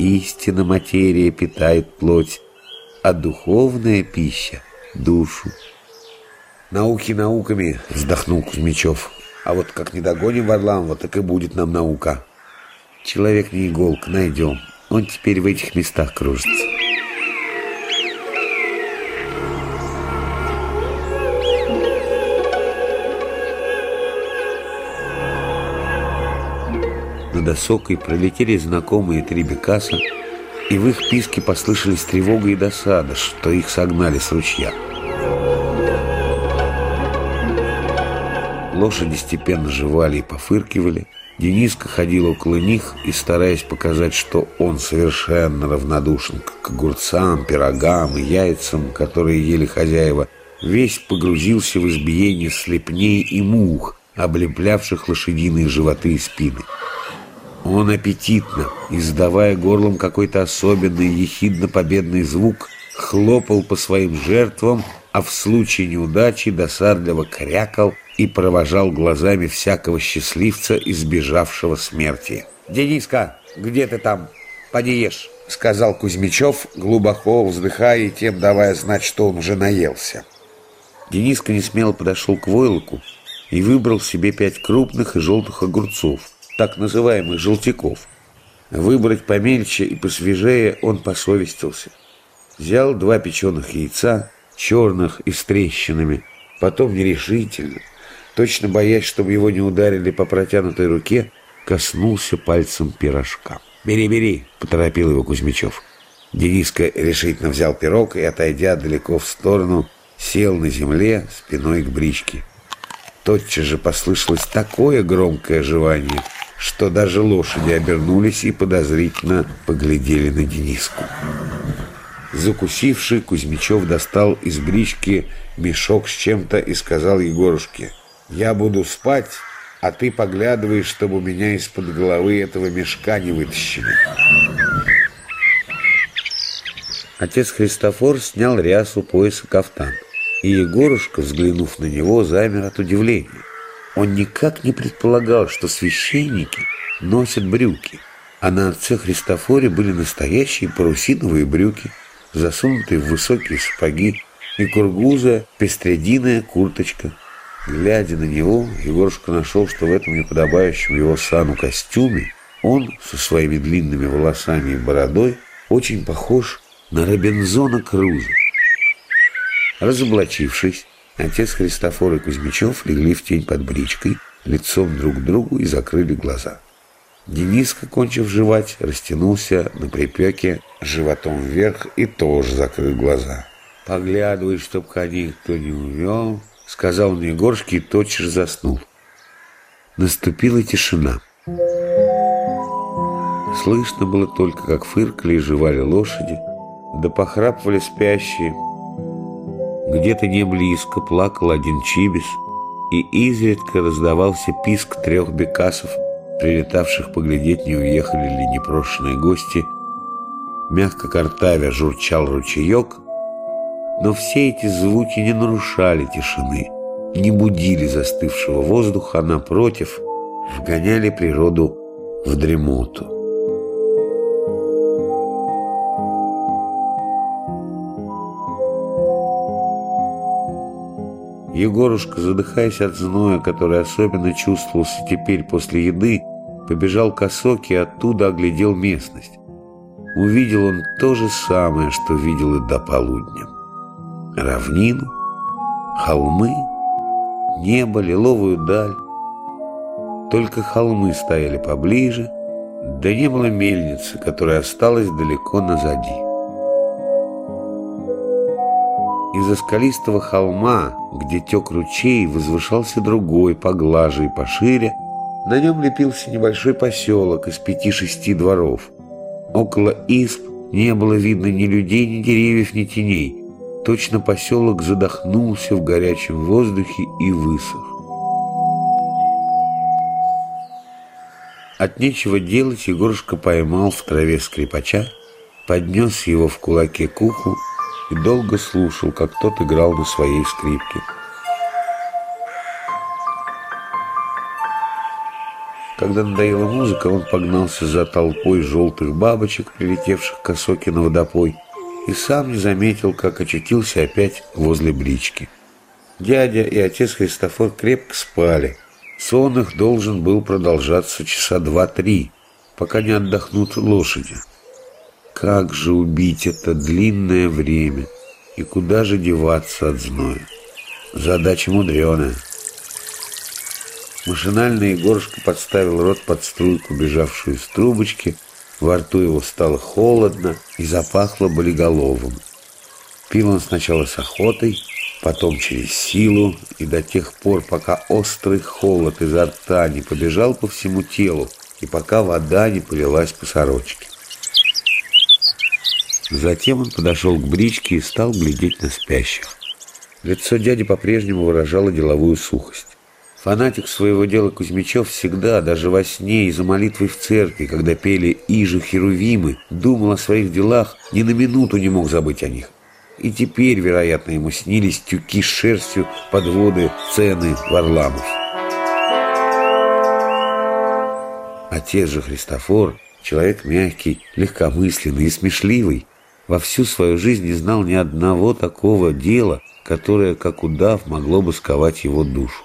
истина материя питает плоть, а духовная пища — душу. «Науки науками!» — вздохнул Кузьмичев. «А вот как не догоним Варламова, так и будет нам наука. Человек не иголка, найдем. Он теперь в этих местах кружится». Над осокой пролетели знакомые три бекаса, и в их писке послышались тревога и досада, что их согнали с ручья. Лошади степенно жевали и пофыркивали. Дениска ходил около них и, стараясь показать, что он совершенно равнодушен к огурцам, пирогам и яйцам, которые ели хозяева, весь погрузился в избиение слепней и мух, облеплявших лошадиные животы и спины. Он аппетитно, издавая горлом какой-то особенный ехидно-победный звук, хлопал по своим жертвам, а в случае неудачи досадливо крякал и провожал глазами всякого счастливца, избежавшего смерти. «Дениска, где ты там? Поди ешь!» — сказал Кузьмичев, глубоко вздыхая и тем давая знать, что он уже наелся. Дениска несмело подошел к войлоку и выбрал себе пять крупных и желтых огурцов, так называемых желтяков. Выбрать помельче и посвежее он посовестился. Взял два печеных яйца, черных и с трещинами, потом нерешительно, точно боясь, чтобы его не ударили по протянутой руке, коснулся пальцем пирожка. «Бери, бери!» — поторопил его Кузьмичев. Дениска решительно взял пирог и, отойдя далеко в сторону, сел на земле спиной к бричке. Тотчас же послышалось такое громкое жевание, что даже лошади обернулись и подозрительно поглядели на Дениску. Закусивший, Кузьмичев достал из брички мешок с чем-то и сказал Егорушке — я буду спать, а ты поглядываешь, чтобы у меня из-под головы этого мешка не вытащили. Отец Христофор снял рясу пояса кафтан, и Егорушка, взглянув на него, замер от удивления. Он никак не предполагал, что священники носят брюки, а на отце Христофоре были настоящие парусиновые брюки, засунутые в высокие сапоги, и кургуза пестрединая курточка – Глядя на него, Егорушка нашел, что в этом неподобающем его сану костюме он со своими длинными волосами и бородой очень похож на Робинзона Круза. Разоблачившись, отец Христофор и Кузьмичев легли в тень под бричкой, лицом друг к другу и закрыли глаза. Дениска, кончив жевать, растянулся на припеке животом вверх и тоже закрыл глаза. Поглядывай, чтоб коней кто не увел, сказал мне Егорский и тотчас заснул. Наступила тишина. Слышно было только, как фыркали и жевали лошади, да похрапывали спящие. Где-то не близко плакал один чибис, и изредка раздавался писк трех бекасов, прилетавших поглядеть, не уехали ли непрошенные гости. Мягко картавя журчал ручеек — но все эти звуки не нарушали тишины, не будили застывшего воздуха, а напротив, вгоняли природу в дремоту. Егорушка, задыхаясь от зноя, который особенно чувствовался теперь после еды, побежал к осоке и оттуда оглядел местность. Увидел он то же самое, что видел и до полудня равнину, холмы, небо, лиловую даль. Только холмы стояли поближе, да не было мельницы, которая осталась далеко назади. Из-за скалистого холма, где тек ручей, возвышался другой, поглаже и пошире. На нем лепился небольшой поселок из пяти-шести дворов. Около исп не было видно ни людей, ни деревьев, ни теней. Точно поселок задохнулся в горячем воздухе и высох. От нечего делать Егорушка поймал в траве скрипача, поднес его в кулаке к уху и долго слушал, как тот играл на своей скрипке. Когда надоела музыка, он погнался за толпой желтых бабочек, прилетевших к Осоке на водопой, и сам не заметил, как очутился опять возле брички. Дядя и отец Христофор крепко спали. Сон их должен был продолжаться часа два-три, пока не отдохнут лошади. Как же убить это длинное время и куда же деваться от зноя? Задача мудреная. Машинально Егорушка подставил рот под струйку, бежавшую из трубочки. Во рту его стало холодно и запахло болиголовым. Пил он сначала с охотой, потом через силу, и до тех пор, пока острый холод изо рта не побежал по всему телу, и пока вода не полилась по сорочке. Затем он подошел к бричке и стал глядеть на спящих. Лицо дяди по-прежнему выражало деловую сухость. Фанатик своего дела Кузьмичев всегда, даже во сне и за молитвой в церкви, когда пели «Иже Херувимы», думал о своих делах, ни на минуту не мог забыть о них. И теперь, вероятно, ему снились тюки с шерстью, подводы, цены, Варламов. Отец же Христофор, человек мягкий, легкомысленный и смешливый, во всю свою жизнь не знал ни одного такого дела, которое, как удав, могло бы сковать его душу.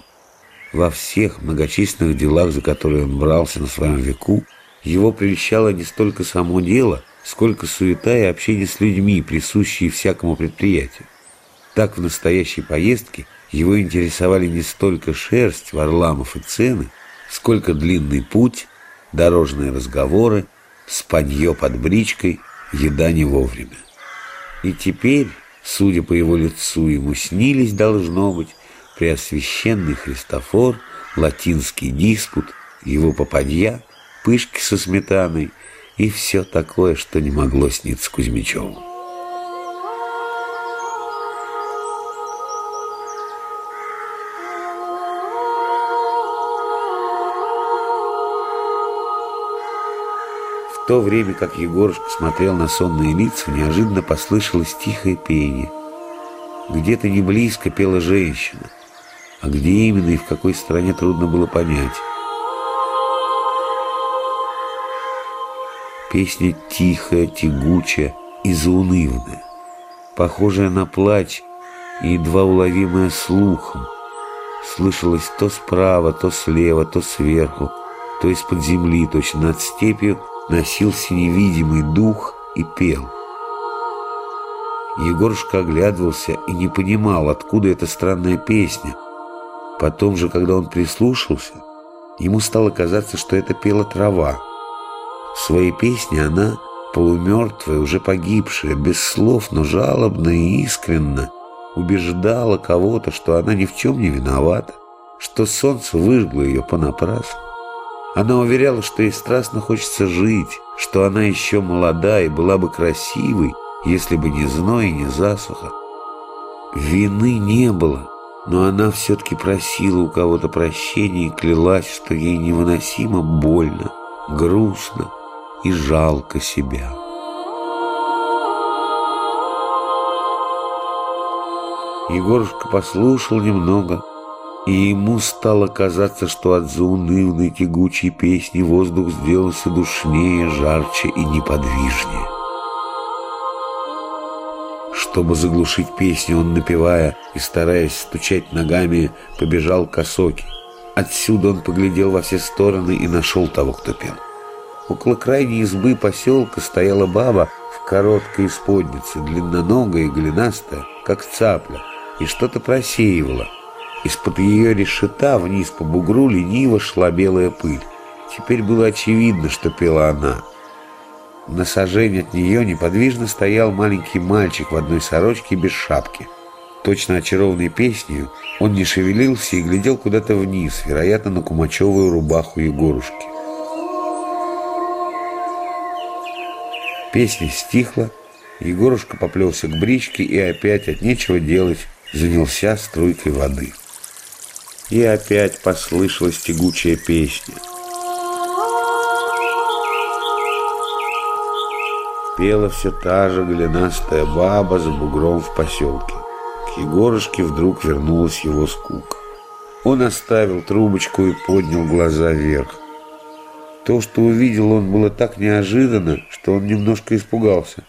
Во всех многочисленных делах, за которые он брался на своем веку, его прельщало не столько само дело, сколько суета и общение с людьми, присущие всякому предприятию. Так в настоящей поездке его интересовали не столько шерсть, варламов и цены, сколько длинный путь, дорожные разговоры, спанье под бричкой – еда не вовремя. И теперь, судя по его лицу, ему снились, должно быть, Преосвященный Христофор, латинский диспут, его попадья, пышки со сметаной и все такое, что не могло сниться Кузьмичеву. То время как Егорушка смотрел на сонные лица, неожиданно послышалось тихое пение. Где-то не близко пела женщина, а где именно и в какой стране трудно было понять. Песня тихая, тягучая и заунывная, похожая на плач и едва уловимая слухом. Слышалось то справа, то слева, то сверху, то из-под земли, точно над степью, носился невидимый дух и пел. Егорушка оглядывался и не понимал, откуда эта странная песня. Потом же, когда он прислушался, ему стало казаться, что это пела трава. В своей песне она, полумертвая, уже погибшая, без слов, но жалобно и искренно, убеждала кого-то, что она ни в чем не виновата, что солнце выжгло ее понапрасну. Она уверяла, что ей страстно хочется жить, что она еще молода и была бы красивой, если бы не зной и не засуха. Вины не было, но она все-таки просила у кого-то прощения и клялась, что ей невыносимо больно, грустно и жалко себя. Егорушка послушал немного, и ему стало казаться, что от заунывной тягучей песни воздух сделался душнее, жарче и неподвижнее. Чтобы заглушить песню, он, напевая и стараясь стучать ногами, побежал к осоке. Отсюда он поглядел во все стороны и нашел того, кто пел. Около крайней избы поселка стояла баба в короткой исподнице, длинноногая и голенастая, как цапля, и что-то просеивала – из-под ее решета вниз по бугру лениво шла белая пыль. Теперь было очевидно, что пела она. На сажень от нее неподвижно стоял маленький мальчик в одной сорочке без шапки. Точно очарованный песнью, он не шевелился и глядел куда-то вниз, вероятно, на кумачевую рубаху Егорушки. Песня стихла, Егорушка поплелся к бричке и опять от нечего делать занялся струйкой воды. И опять послышалась тягучая песня. Пела все та же голенастая баба за бугром в поселке. К Егорушке вдруг вернулась его скука. Он оставил трубочку и поднял глаза вверх. То, что увидел он, было так неожиданно, что он немножко испугался.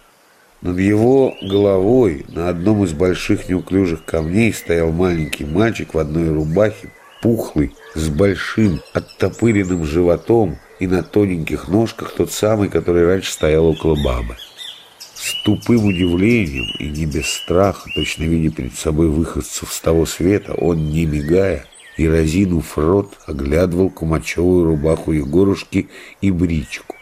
Над его головой на одном из больших неуклюжих камней стоял маленький мальчик в одной рубахе, пухлый, с большим оттопыренным животом и на тоненьких ножках тот самый, который раньше стоял около бабы. С тупым удивлением и не без страха, точно видя перед собой выходцев с того света, он, не мигая и разинув рот, оглядывал кумачевую рубаху Егорушки и бричку.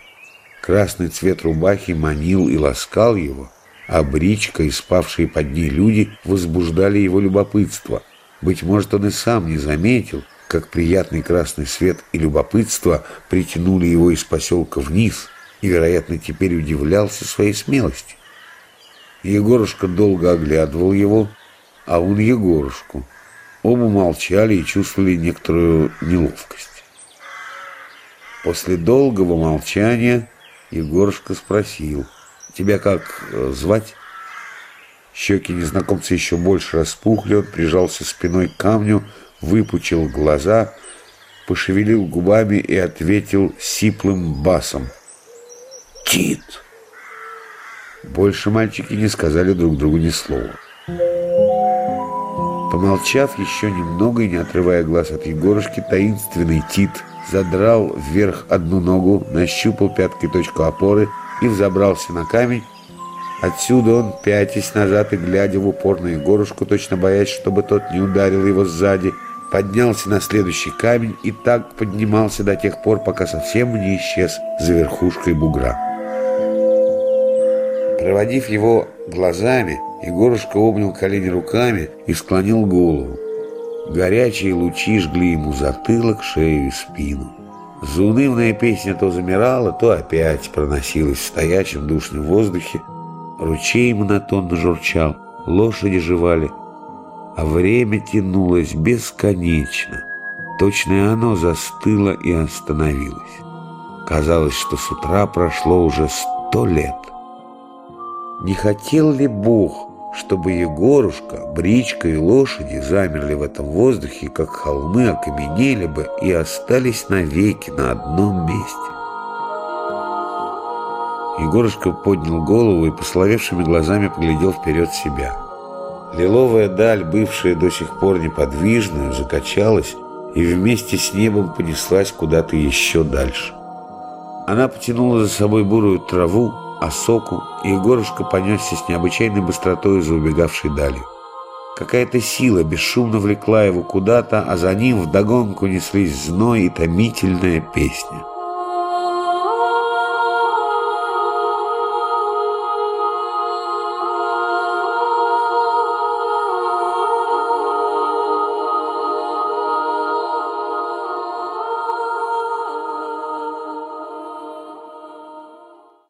Красный цвет рубахи манил и ласкал его, а бричка и спавшие под ней люди возбуждали его любопытство. Быть может, он и сам не заметил, как приятный красный свет и любопытство притянули его из поселка вниз, и, вероятно, теперь удивлялся своей смелости. Егорушка долго оглядывал его, а он Егорушку. Оба молчали и чувствовали некоторую неловкость. После долгого молчания Егорушка спросил, «Тебя как э, звать?» Щеки незнакомца еще больше распухли, он прижался спиной к камню, выпучил глаза, пошевелил губами и ответил сиплым басом. «Тит!» Больше мальчики не сказали друг другу ни слова. Помолчав еще немного и не отрывая глаз от Егорушки, таинственный Тит – задрал вверх одну ногу, нащупал пяткой точку опоры и взобрался на камень. Отсюда он, пятясь назад и глядя в упор на Егорушку, точно боясь, чтобы тот не ударил его сзади, поднялся на следующий камень и так поднимался до тех пор, пока совсем не исчез за верхушкой бугра. Проводив его глазами, Егорушка обнял колени руками и склонил голову. Горячие лучи жгли ему затылок, шею и спину. Заунывная песня то замирала, то опять проносилась в стоячем душном воздухе. Ручей монотонно журчал, лошади жевали, а время тянулось бесконечно. Точно оно застыло и остановилось. Казалось, что с утра прошло уже сто лет. Не хотел ли Бог, чтобы Егорушка, бричка и лошади замерли в этом воздухе, как холмы окаменели бы и остались навеки на одном месте. Егорушка поднял голову и пословевшими глазами поглядел вперед себя. Лиловая даль, бывшая до сих пор неподвижную, закачалась и вместе с небом понеслась куда-то еще дальше. Она потянула за собой бурую траву, осоку, и Егорушка понесся с необычайной быстротой за убегавшей далью. Какая-то сила бесшумно влекла его куда-то, а за ним вдогонку неслись зной и томительная песня.